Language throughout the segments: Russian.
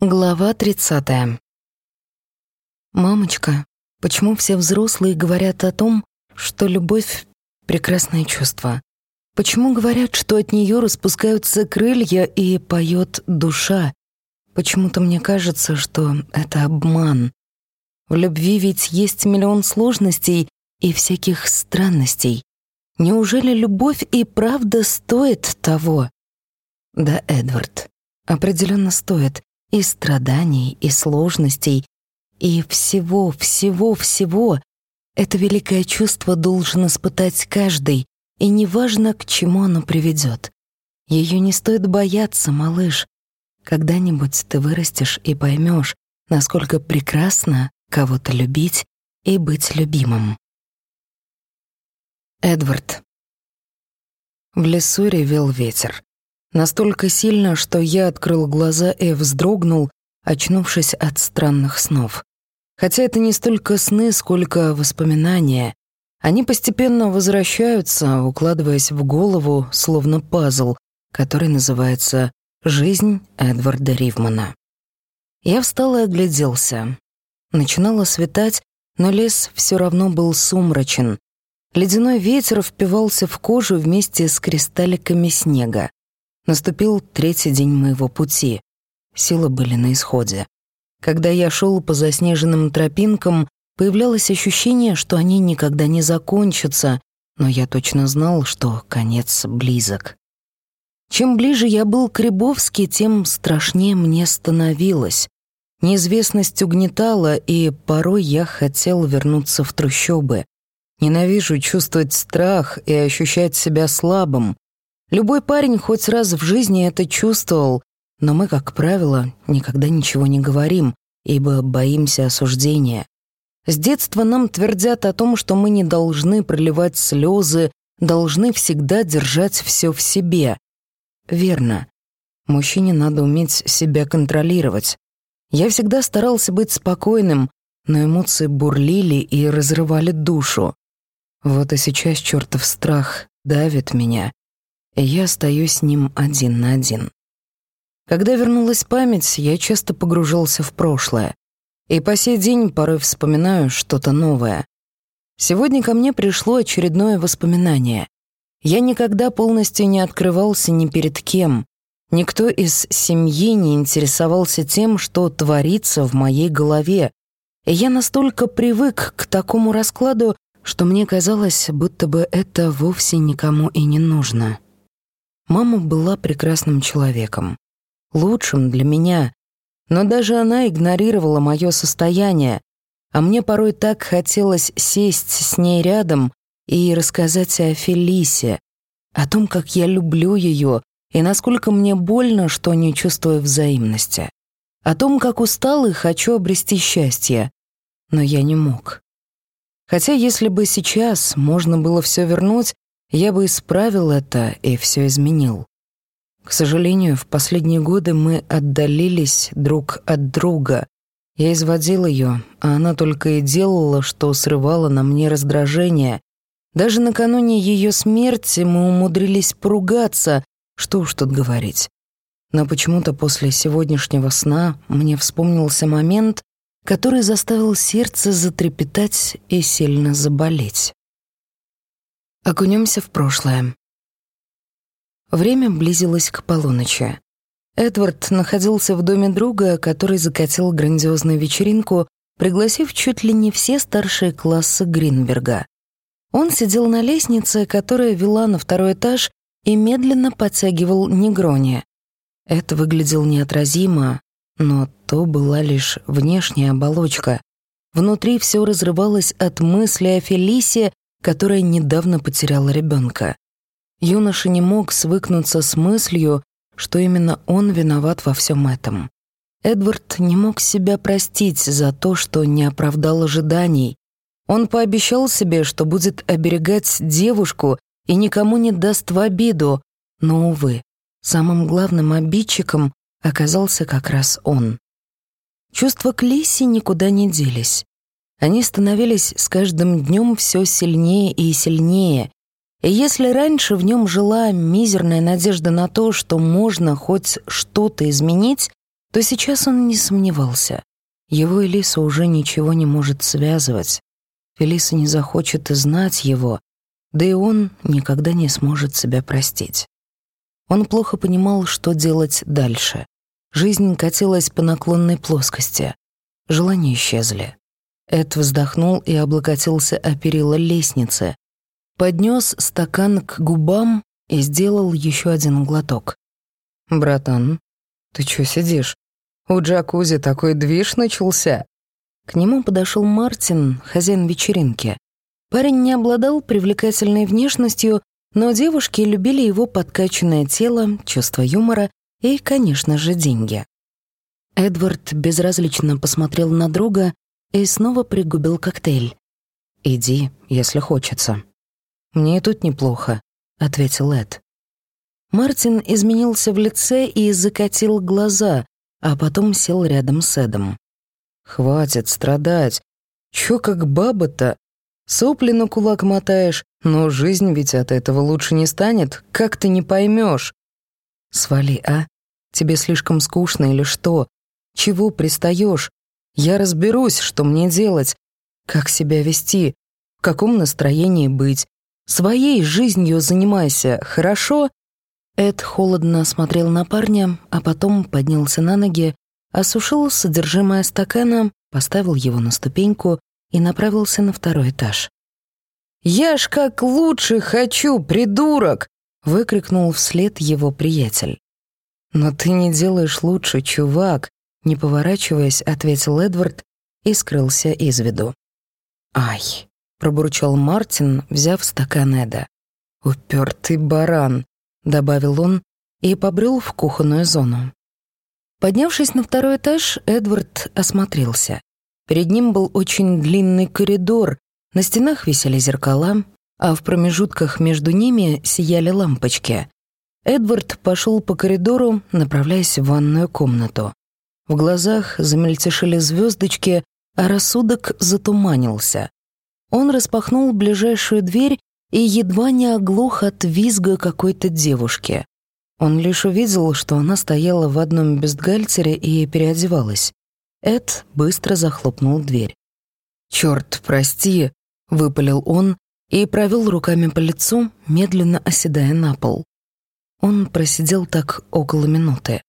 Глава 30. Мамочка, почему все взрослые говорят о том, что любовь — прекрасное чувство? Почему говорят, что от нее распускаются крылья и поет душа? Почему-то мне кажется, что это обман. В любви ведь есть миллион сложностей и всяких странностей. Неужели любовь и правда стоит того? Да, Эдвард, определенно стоит — и страданий, и сложностей, и всего, всего, всего. Это великое чувство должен испытать каждый, и неважно, к чему оно приведет. Ее не стоит бояться, малыш. Когда-нибудь ты вырастешь и поймешь, насколько прекрасно кого-то любить и быть любимым. Эдвард. В лесу ревел ветер. Настолько сильно, что я открыл глаза и вздрогнул, очнувшись от странных снов. Хотя это не столько сны, сколько воспоминания. Они постепенно возвращаются, укладываясь в голову, словно пазл, который называется «Жизнь Эдварда Ривмана». Я встал и огляделся. Начинало светать, но лес все равно был сумрачен. Ледяной ветер впивался в кожу вместе с кристалликами снега. Наступил третий день моего пути. Силы были на исходе. Когда я шел по заснеженным тропинкам, появлялось ощущение, что они никогда не закончатся, но я точно знал, что конец близок. Чем ближе я был к Рябовске, тем страшнее мне становилось. Неизвестность угнетала, и порой я хотел вернуться в трущобы. Ненавижу чувствовать страх и ощущать себя слабым, Любой парень хоть раз в жизни это чувствовал, но мы, как правило, никогда ничего не говорим, ибо боимся осуждения. С детства нам твердят о том, что мы не должны проливать слезы, должны всегда держать все в себе. Верно. Мужчине надо уметь себя контролировать. Я всегда старался быть спокойным, но эмоции бурлили и разрывали душу. Вот и сейчас чертов страх давит меня, я остаюсь с ним один на один. Когда вернулась память, я часто погружался в прошлое. И по сей день порой вспоминаю что-то новое. Сегодня ко мне пришло очередное воспоминание. Я никогда полностью не открывался ни перед кем. Никто из семьи не интересовался тем, что творится в моей голове. И я настолько привык к такому раскладу, что мне казалось, будто бы это вовсе никому и не нужно. Мама была прекрасным человеком, лучшим для меня, но даже она игнорировала мое состояние, а мне порой так хотелось сесть с ней рядом и рассказать о Фелисе, о том, как я люблю ее и насколько мне больно, что не чувствую взаимности, о том, как устал и хочу обрести счастье, но я не мог. Хотя если бы сейчас можно было все вернуть, я бы исправил это и все изменил. К сожалению, в последние годы мы отдалились друг от друга. Я изводил ее, а она только и делала, что срывала на мне раздражение. Даже накануне ее смерти мы умудрились поругаться, что уж тут говорить. Но почему-то после сегодняшнего сна мне вспомнился момент, который заставил сердце затрепетать и сильно заболеть. Окунемся в прошлое. Время близилось к полуночи. Эдвард находился в доме друга, который закатил грандиозную вечеринку, пригласив чуть ли не все старшие классы Гринберга. Он сидел на лестнице, которая вела на второй этаж, и медленно подтягивал негрони. Это выглядело неотразимо, но то была лишь внешняя оболочка. Внутри все разрывалось от мысли о Фелисе которая недавно потеряла ребенка. Юноша не мог свыкнуться с мыслью, что именно он виноват во всем этом. Эдвард не мог себя простить за то, что не оправдал ожиданий. Он пообещал себе, что будет оберегать девушку и никому не даст в обиду, но, увы, самым главным обидчиком оказался как раз он. Чувства к Лисе никуда не делись. Они становились с каждым днем все сильнее и сильнее. И если раньше в нем жила мизерная надежда на то, что можно хоть что-то изменить, то сейчас он не сомневался. Его Элиса уже ничего не может связывать. Фелиса не захочет и знать его, да и он никогда не сможет себя простить. Он плохо понимал, что делать дальше. Жизнь катилась по наклонной плоскости. Желания исчезли. Эд вздохнул и облокотился о перила лестницы. Поднес стакан к губам и сделал еще один глоток. «Братан, ты чё сидишь? У джакузи такой движ начался». К нему подошел Мартин, хозяин вечеринки. Парень не обладал привлекательной внешностью, но девушки любили его подкачанное тело, чувство юмора и, конечно же, деньги. Эдвард безразлично посмотрел на друга и снова пригубил коктейль. «Иди, если хочется». «Мне и тут неплохо», — ответил Эд. Мартин изменился в лице и закатил глаза, а потом сел рядом с Эдом. «Хватит страдать. Чё как баба-то? Сопли на кулак мотаешь, но жизнь ведь от этого лучше не станет, как ты не поймешь. Свали, а? Тебе слишком скучно или что? Чего пристаешь? Я разберусь, что мне делать, как себя вести, в каком настроении быть. Своей жизнью занимайся, хорошо?» Эд холодно смотрел на парня, а потом поднялся на ноги, осушил содержимое стакана, поставил его на ступеньку и направился на второй этаж. «Я ж как лучше хочу, придурок!» — выкрикнул вслед его приятель. «Но ты не делаешь лучше, чувак», — не поворачиваясь, ответил Эдвард и скрылся из виду. «Ай!» — пробурчал Мартин, взяв стакан Эда. «Упертый баран», — добавил он и побрел в кухонную зону. Поднявшись на второй этаж, Эдвард осмотрелся. Перед ним был очень длинный коридор, на стенах висели зеркала, а в промежутках между ними сияли лампочки. Эдвард пошел по коридору, направляясь в ванную комнату. В глазах замельтешили звездочки, а рассудок затуманился. Он распахнул ближайшую дверь и едва не оглох от визга какой-то девушки. Он лишь увидел, что она стояла в одном бюстгальтере и переодевалась. Эд быстро захлопнул дверь. «Чёрт, прости», — выпалил он и провел руками по лицу, медленно оседая на пол. Он просидел так около минуты.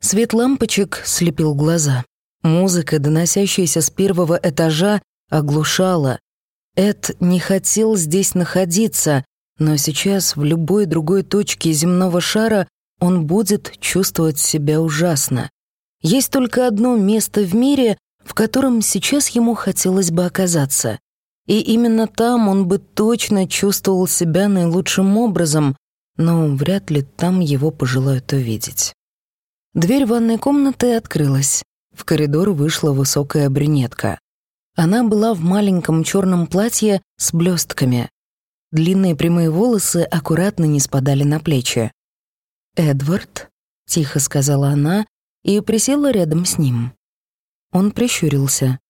Свет лампочек слепил глаза. Музыка, доносящаяся с первого этажа, оглушала. Эд не хотел здесь находиться, но сейчас в любой другой точке земного шара он будет чувствовать себя ужасно. Есть только одно место в мире, в котором сейчас ему хотелось бы оказаться. И именно там он бы точно чувствовал себя наилучшим образом, но вряд ли там его пожелают увидеть. Дверь ванной комнаты открылась. В коридор вышла высокая брюнетка. Она была в маленьком черном платье с блестками. Длинные прямые волосы аккуратно не спадали на плечи. «Эдвард», — тихо сказала она, и присела рядом с ним. Он прищурился.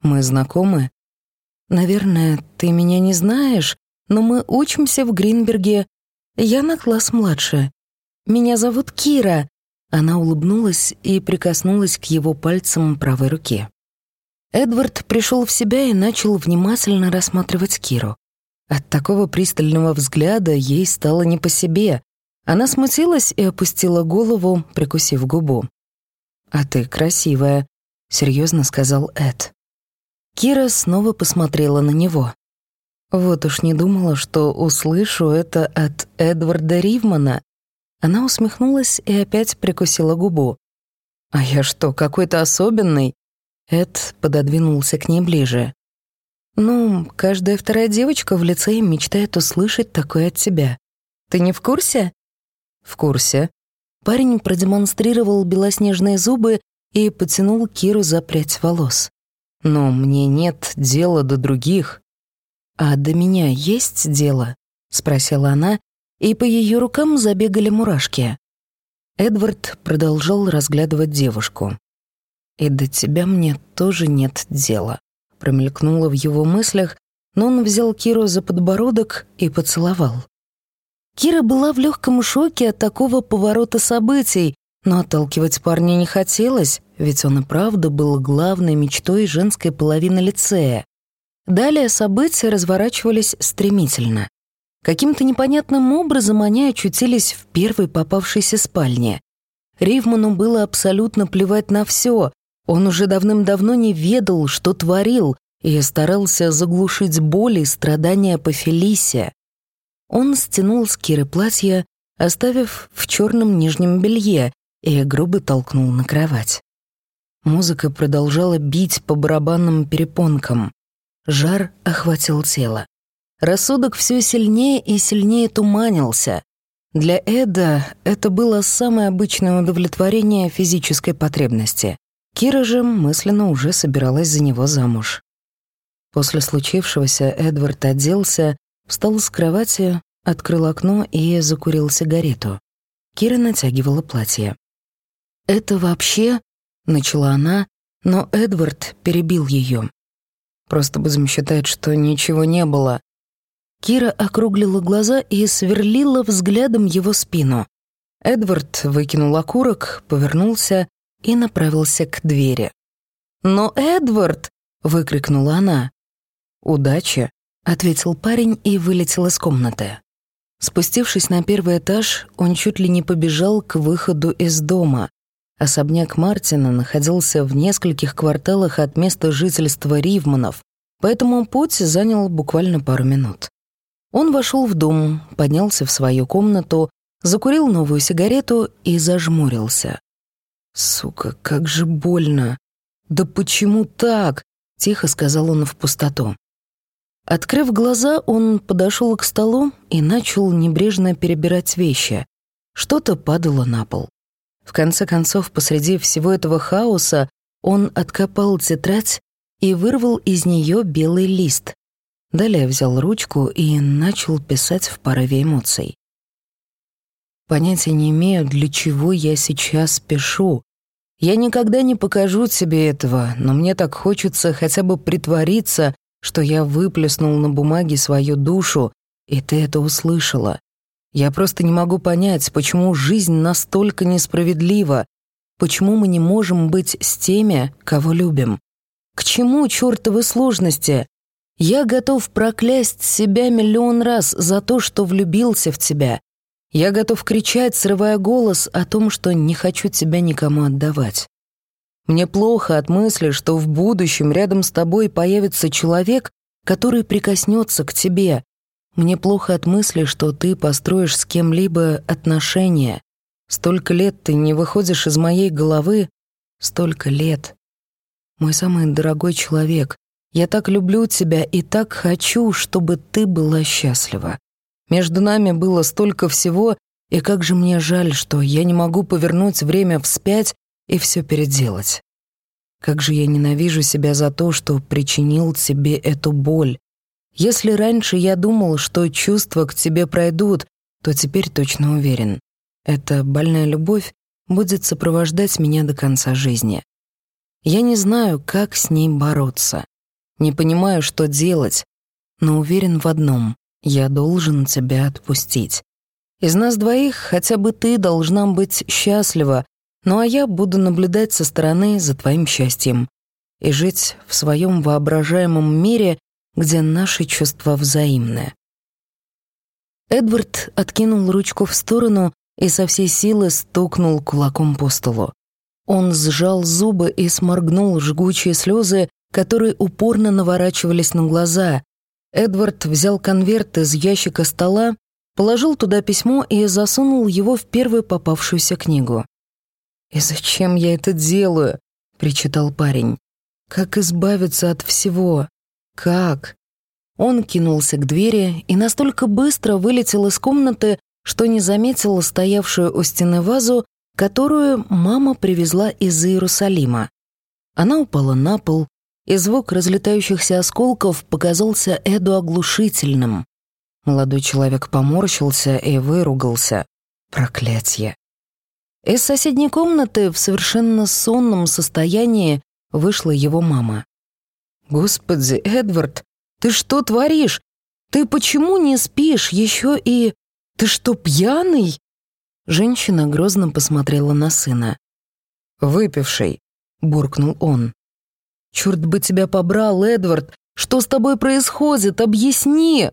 «Мы знакомы?» «Наверное, ты меня не знаешь, но мы учимся в Гринберге. Я на класс младше. Меня зовут Кира». Она улыбнулась и прикоснулась к его пальцам правой руки. Эдвард пришел в себя и начал внимательно рассматривать Киру. От такого пристального взгляда ей стало не по себе. Она смутилась и опустила голову, прикусив губу. «А ты красивая», — серьезно сказал Эд. Кира снова посмотрела на него. Вот уж не думала, что услышу это от Эдварда Ривмана. Она усмехнулась и опять прикусила губу. «А я что, какой-то особенный?» Эд пододвинулся к ней ближе. «Ну, каждая вторая девочка в лицее мечтает услышать такое от тебя. Ты не в курсе?» «В курсе», Парень продемонстрировал белоснежные зубы и потянул Киру за прядь волос. «Но мне нет дела до других». «А до меня есть дело?» — спросила она, и по ее рукам забегали мурашки. Эдвард продолжал разглядывать девушку. «И до тебя мне тоже нет дела», — промелькнуло в его мыслях, но он взял Киру за подбородок и поцеловал. Кира была в легком шоке от такого поворота событий, Но отталкивать парня не хотелось, ведь он и правда был главной мечтой женской половины лицея. Далее события разворачивались стремительно. Каким-то непонятным образом они очутились в первой попавшейся спальне. Ривману было абсолютно плевать на все. Он уже давным-давно не ведал, что творил, и старался заглушить боль и страдания по Фелисе. Он стянул с Киры платье, оставив в черном нижнем белье, и грубо толкнул на кровать. Музыка продолжала бить по барабанным перепонкам. Жар охватил тело. Рассудок все сильнее и сильнее туманился. Для Эда это было самое обычное удовлетворение физической потребности. Кира же мысленно уже собиралась за него замуж. После случившегося Эдвард оделся, встал с кровати, открыл окно и закурил сигарету. Кира натягивала платье. «Это вообще...» — начала она, но Эдвард перебил ее. «Просто будем считать, что ничего не было». Кира округлила глаза и сверлила взглядом его спину. Эдвард выкинул окурок, повернулся и направился к двери. «Но Эдвард!» — выкрикнула она. «Удачи!» — ответил парень и вылетел из комнаты. Спустившись на первый этаж, он чуть ли не побежал к выходу из дома. Особняк Мартина находился в нескольких кварталах от места жительства Ривманов, поэтому путь занял буквально пару минут. Он вошел в дом, поднялся в свою комнату, закурил новую сигарету и зажмурился. «Сука, как же больно! Да почему так?» — тихо сказал он в пустоту. Открыв глаза, он подошел к столу и начал небрежно перебирать вещи. Что-то падало на пол. В конце концов, посреди всего этого хаоса он откопал тетрадь и вырвал из нее белый лист. Далее взял ручку и начал писать в порыве эмоций. Понятия не имею, для чего я сейчас пишу. Я никогда не покажу тебе этого, но мне так хочется хотя бы притвориться, что я выплеснул на бумаге свою душу, и ты это услышала. Я просто не могу понять, почему жизнь настолько несправедлива, почему мы не можем быть с теми, кого любим. К чему чертовы сложности? Я готов проклясть себя миллион раз за то, что влюбился в тебя. Я готов кричать, срывая голос о том, что не хочу тебя никому отдавать. Мне плохо от мысли, что в будущем рядом с тобой появится человек, который прикоснется к тебе. Мне плохо от мысли, что ты построишь с кем-либо отношения. Столько лет ты не выходишь из моей головы. Столько лет. Мой самый дорогой человек, я так люблю тебя и так хочу, чтобы ты была счастлива. Между нами было столько всего, и как же мне жаль, что я не могу повернуть время вспять и все переделать. Как же я ненавижу себя за то, что причинил тебе эту боль. Если раньше я думал, что чувства к тебе пройдут, то теперь точно уверен. Эта больная любовь будет сопровождать меня до конца жизни. Я не знаю, как с ней бороться. Не понимаю, что делать, но уверен в одном — я должен тебя отпустить. Из нас двоих хотя бы ты должна быть счастлива, ну а я буду наблюдать со стороны за твоим счастьем и жить в своем воображаемом мире, где наши чувства взаимны. Эдвард откинул ручку в сторону и со всей силы стукнул кулаком по столу. Он сжал зубы и сморгнул жгучие слезы, которые упорно наворачивались на глаза. Эдвард взял конверт из ящика стола, положил туда письмо и засунул его в первую попавшуюся книгу. «И зачем я это делаю?» — причитал парень. «Как избавиться от всего? Как?» Он кинулся к двери и настолько быстро вылетел из комнаты, что не заметил стоявшую у стены вазу, которую мама привезла из Иерусалима. Она упала на пол, и звук разлетающихся осколков показался Эду оглушительным. Молодой человек поморщился и выругался. Проклятье. Из соседней комнаты в совершенно сонном состоянии вышла его мама. «Господи, Эдвард, ты что творишь? Ты почему не спишь еще и... Ты что, пьяный?» Женщина грозно посмотрела на сына. «Выпивший», — буркнул он. «Черт бы тебя побрал, Эдвард! Что с тобой происходит? Объясни!»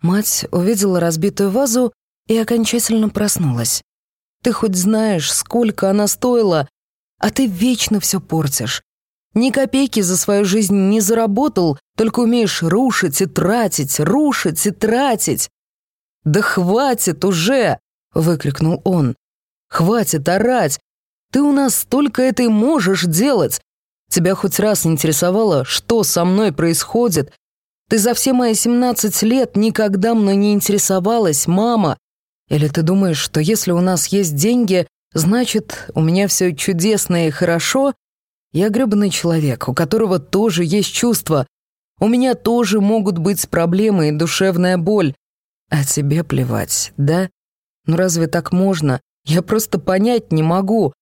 Мать увидела разбитую вазу и окончательно проснулась. «Ты хоть знаешь, сколько она стоила, а ты вечно все портишь. Ни копейки за свою жизнь не заработал, только умеешь рушить и тратить, рушить и тратить. «Да хватит уже!» — выкрикнул он. «Хватит орать! Ты у нас столько этой можешь делать! Тебя хоть раз интересовало, что со мной происходит? Ты за все мои 17 лет никогда мной не интересовалась, мама! Или ты думаешь, что если у нас есть деньги, значит, у меня все чудесно и хорошо? Я гребаный человек, у которого тоже есть чувства. У меня тоже могут быть проблемы и душевная боль. А тебе плевать, да? Ну разве так можно? Я просто понять не могу.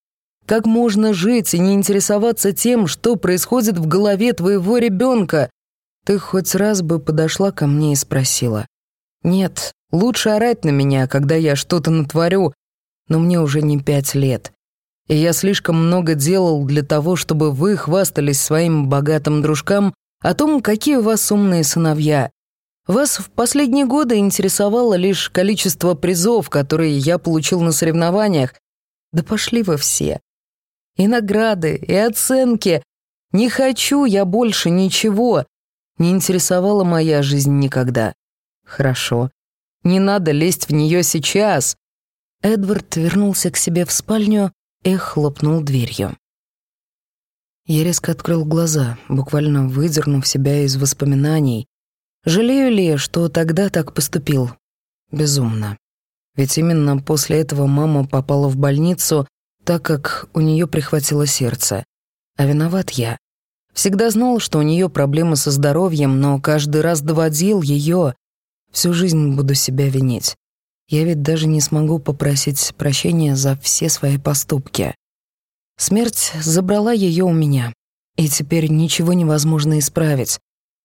Как можно жить и не интересоваться тем, что происходит в голове твоего ребенка? Ты хоть раз бы подошла ко мне и спросила. Нет, лучше орать на меня, когда я что-то натворю, но мне уже не пять лет. И я слишком много делал для того, чтобы вы хвастались своим богатым дружкам о том, какие у вас умные сыновья, вас в последние годы интересовало лишь количество призов, которые я получил на соревнованиях. Да пошли вы все. И награды, и оценки. Не хочу я больше ничего. Не интересовала моя жизнь никогда. Хорошо. Не надо лезть в нее сейчас. Эдвард вернулся к себе в спальню и хлопнул дверью. Я резко открыл глаза, буквально выдернув себя из воспоминаний, Жалею ли, что тогда так поступил? Безумно. Ведь именно после этого мама попала в больницу, так как у нее прихватило сердце. А виноват я. Всегда знал, что у нее проблемы со здоровьем, но каждый раз доводил ее. Всю жизнь буду себя винить. Я ведь даже не смогу попросить прощения за все свои поступки. Смерть забрала ее у меня, и теперь ничего невозможно исправить.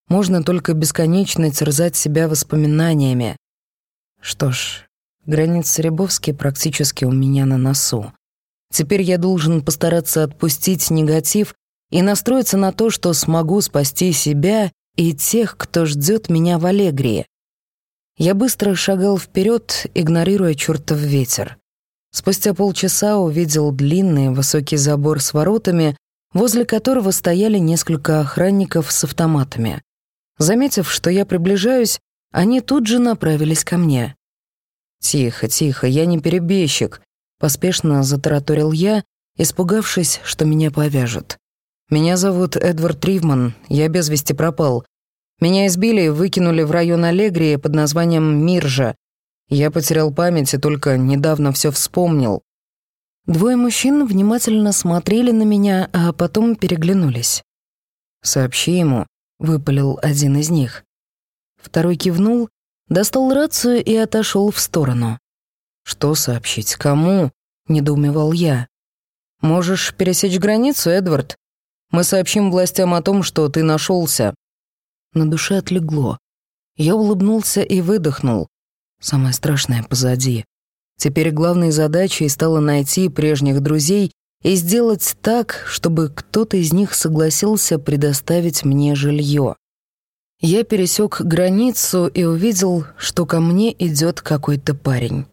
Можно только бесконечно терзать себя воспоминаниями. Что ж, границы Рябовски практически у меня на носу. Теперь я должен постараться отпустить негатив и настроиться на то, что смогу спасти себя и тех, кто ждет меня в Аллегрии. Я быстро шагал вперед, игнорируя чертов ветер. Спустя полчаса увидел длинный высокий забор с воротами, возле которого стояли несколько охранников с автоматами. Заметив, что я приближаюсь, они тут же направились ко мне. «Тихо, тихо, я не перебежчик», — поспешно затараторил я, испугавшись, что меня повяжут. «Меня зовут Эдвард Ривман, я без вести пропал. Меня избили и выкинули в район Аллегрии под названием Миржа. Я потерял память и только недавно все вспомнил». Двое мужчин внимательно смотрели на меня, а потом переглянулись. «Сообщи ему», — выпалил один из них. Второй кивнул, достал рацию и отошел в сторону. «Что сообщить? Кому?» — недоумевал я. «Можешь пересечь границу, Эдвард? Мы сообщим властям о том, что ты нашелся». На душе отлегло. Я улыбнулся и выдохнул. Самое страшное позади. Теперь главной задачей стало найти прежних друзей и сделать так, чтобы кто-то из них согласился предоставить мне жилье. Я пересек границу и увидел, что ко мне идет какой-то парень.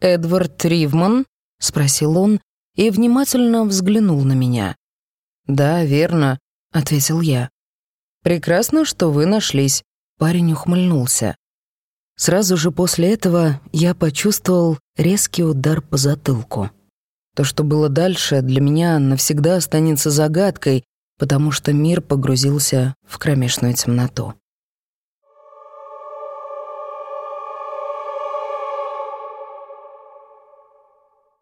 «Эдвард Ривман?» — спросил он и внимательно взглянул на меня. «Да, верно», — ответил я. «Прекрасно, что вы нашлись», — парень ухмыльнулся. Сразу же после этого я почувствовал резкий удар по затылку. То, что было дальше, для меня навсегда останется загадкой, потому что мир погрузился в кромешную темноту.